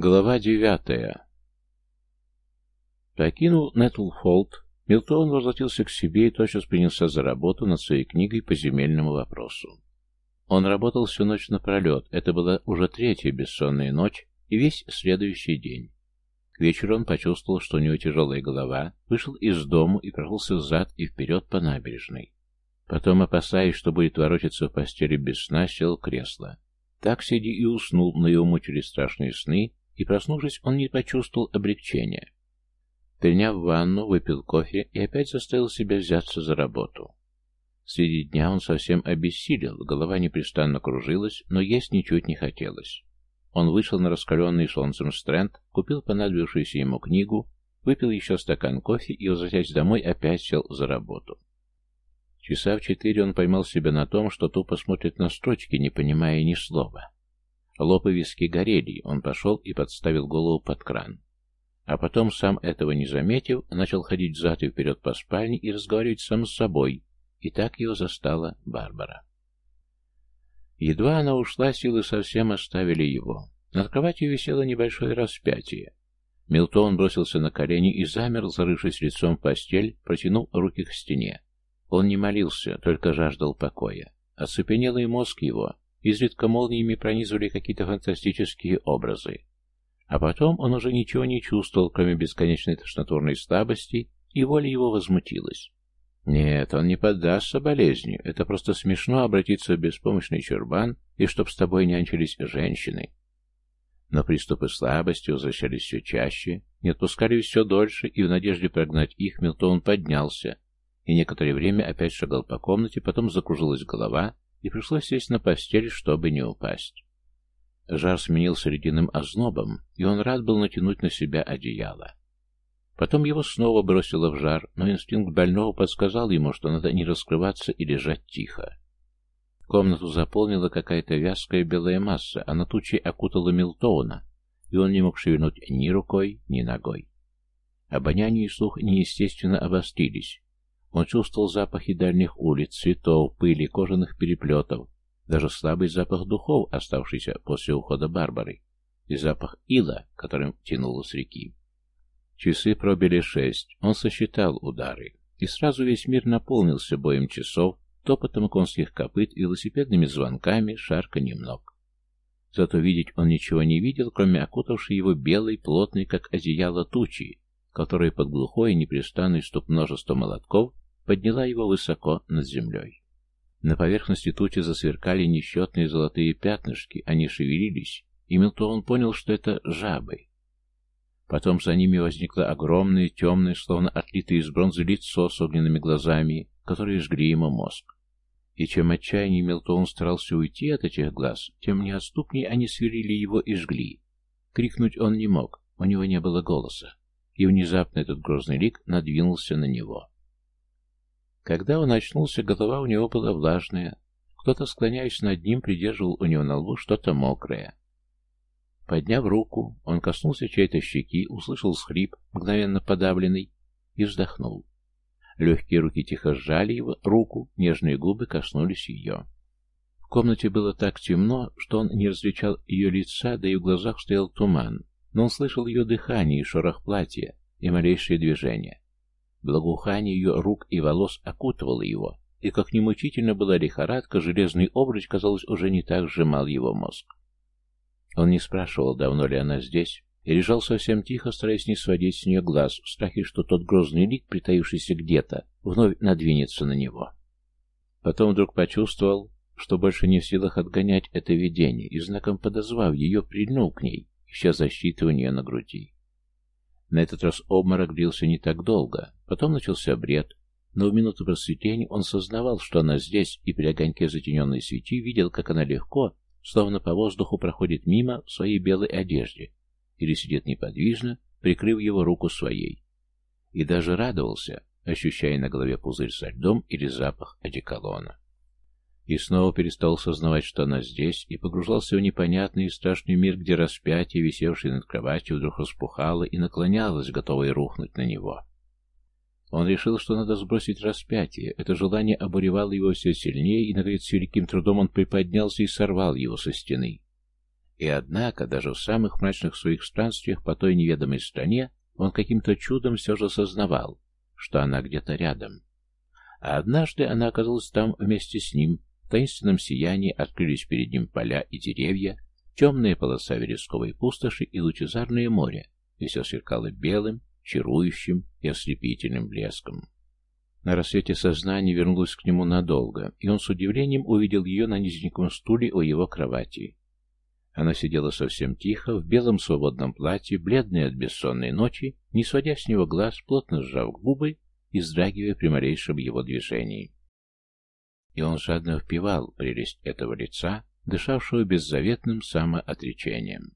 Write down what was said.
Глава девятая Покинул Нетлфолд, Милтон возвратился к себе и тотчас принялся за работу над своей книгой по земельному вопросу. Он работал всю ночь напролет, это была уже третья бессонная ночь и весь следующий день. К вечеру он почувствовал, что у него тяжелая голова, вышел из дому и прошелся взад и вперед по набережной. Потом, опасаясь, что будет ворочаться в постели без сна, сел в кресло. Так сиди и уснул, но его мучили страшные сны, и, проснувшись, он не почувствовал облегчения. Приняв ванну, выпил кофе и опять заставил себя взяться за работу. Среди дня он совсем обессилел, голова непрестанно кружилась, но есть ничуть не хотелось. Он вышел на раскаленный солнцем стренд, купил понадобившуюся ему книгу, выпил еще стакан кофе и, возвратясь домой, опять сел за работу. Часа в четыре он поймал себя на том, что тупо смотрит на строчки, не понимая ни слова. Лоб и виски горели, он пошел и подставил голову под кран. А потом, сам этого не заметив, начал ходить взад и вперед по спальне и разговаривать сам с собой, и так его застала Барбара. Едва она ушла, силы совсем оставили его. Над кроватью висело небольшое распятие. Милтон бросился на колени и замер, зарывшись лицом в постель, протянув руки к стене. Он не молился, только жаждал покоя. Оцепенелый мозг его Изредка молниями пронизывали какие-то фантастические образы. А потом он уже ничего не чувствовал, кроме бесконечной тошнотворной слабости, и воля его возмутилась. Нет, он не поддастся болезни. Это просто смешно обратиться в беспомощный чурбан, и чтоб с тобой нянчились женщины. Но приступы слабости возвращались все чаще, не отпускали все дольше, и в надежде прогнать их Милтон поднялся, и некоторое время опять шагал по комнате, потом закружилась голова, и пришлось сесть на постель, чтобы не упасть. Жар сменился ледяным ознобом, и он рад был натянуть на себя одеяло. Потом его снова бросило в жар, но инстинкт больного подсказал ему, что надо не раскрываться и лежать тихо. Комнату заполнила какая-то вязкая белая масса, а на тучи окутала Милтоуна, и он не мог шевельнуть ни рукой, ни ногой. Обоняние и слух неестественно обострились, он чувствовал запахи дальних улиц, цветов, пыли, кожаных переплетов, даже слабый запах духов, оставшийся после ухода Барбары, и запах ила, которым тянуло с реки. Часы пробили шесть, он сосчитал удары, и сразу весь мир наполнился боем часов, топотом конских копыт, велосипедными звонками, шарканьем ног. Зато видеть он ничего не видел, кроме окутавшей его белой, плотной, как одеяло тучи, которая под глухой и непрестанный стук множества молотков подняла его высоко над землей. На поверхности тучи засверкали несчетные золотые пятнышки, они шевелились, и Милтон понял, что это жабы. Потом за ними возникло огромное, темное, словно отлитое из бронзы лицо с огненными глазами, которые жгли ему мозг. И чем отчаяннее Милтон старался уйти от этих глаз, тем неотступнее они сверлили его и жгли. Крикнуть он не мог, у него не было голоса, и внезапно этот грозный лик надвинулся на него. Когда он очнулся, голова у него была влажная. Кто-то, склоняясь над ним, придерживал у него на лбу что-то мокрое. Подняв руку, он коснулся чьей-то щеки, услышал схрип, мгновенно подавленный, и вздохнул. Легкие руки тихо сжали его руку, нежные губы коснулись ее. В комнате было так темно, что он не различал ее лица, да и в глазах стоял туман, но он слышал ее дыхание и шорох платья, и малейшие движения. Благоухание ее рук и волос окутывало его, и как немучительно была лихорадка, железный обруч, казалось, уже не так сжимал его мозг. Он не спрашивал, давно ли она здесь, и лежал совсем тихо, стараясь не сводить с нее глаз, в страхе, что тот грозный лик, притаившийся где-то, вновь надвинется на него. Потом вдруг почувствовал, что больше не в силах отгонять это видение, и знаком подозвав ее, прильнул к ней, у нее на груди. На этот раз обморок длился не так долго, потом начался бред, но в минуту просветления он сознавал, что она здесь, и при огоньке затененной свечи видел, как она легко, словно по воздуху проходит мимо в своей белой одежде, или сидит неподвижно, прикрыв его руку своей. И даже радовался, ощущая на голове пузырь со льдом или запах одеколона. И снова перестал сознавать, что она здесь, и погружался в непонятный и страшный мир, где распятие, висевшее над кроватью, вдруг распухало и наклонялось, готовое рухнуть на него. Он решил, что надо сбросить распятие. Это желание обуревало его все сильнее, и, наконец, с великим трудом он приподнялся и сорвал его со стены. И однако, даже в самых мрачных своих странствиях по той неведомой стране, он каким-то чудом все же сознавал, что она где-то рядом. А однажды она оказалась там вместе с ним, в таинственном сиянии открылись перед ним поля и деревья, темная полоса вересковой пустоши и лучезарное море, и все сверкало белым, чарующим и ослепительным блеском. На рассвете сознание вернулось к нему надолго, и он с удивлением увидел ее на низеньком стуле у его кровати. Она сидела совсем тихо, в белом свободном платье, бледная от бессонной ночи, не сводя с него глаз, плотно сжав губы и вздрагивая при малейшем его движении. И он жадно впивал прелесть этого лица, дышавшего беззаветным самоотречением.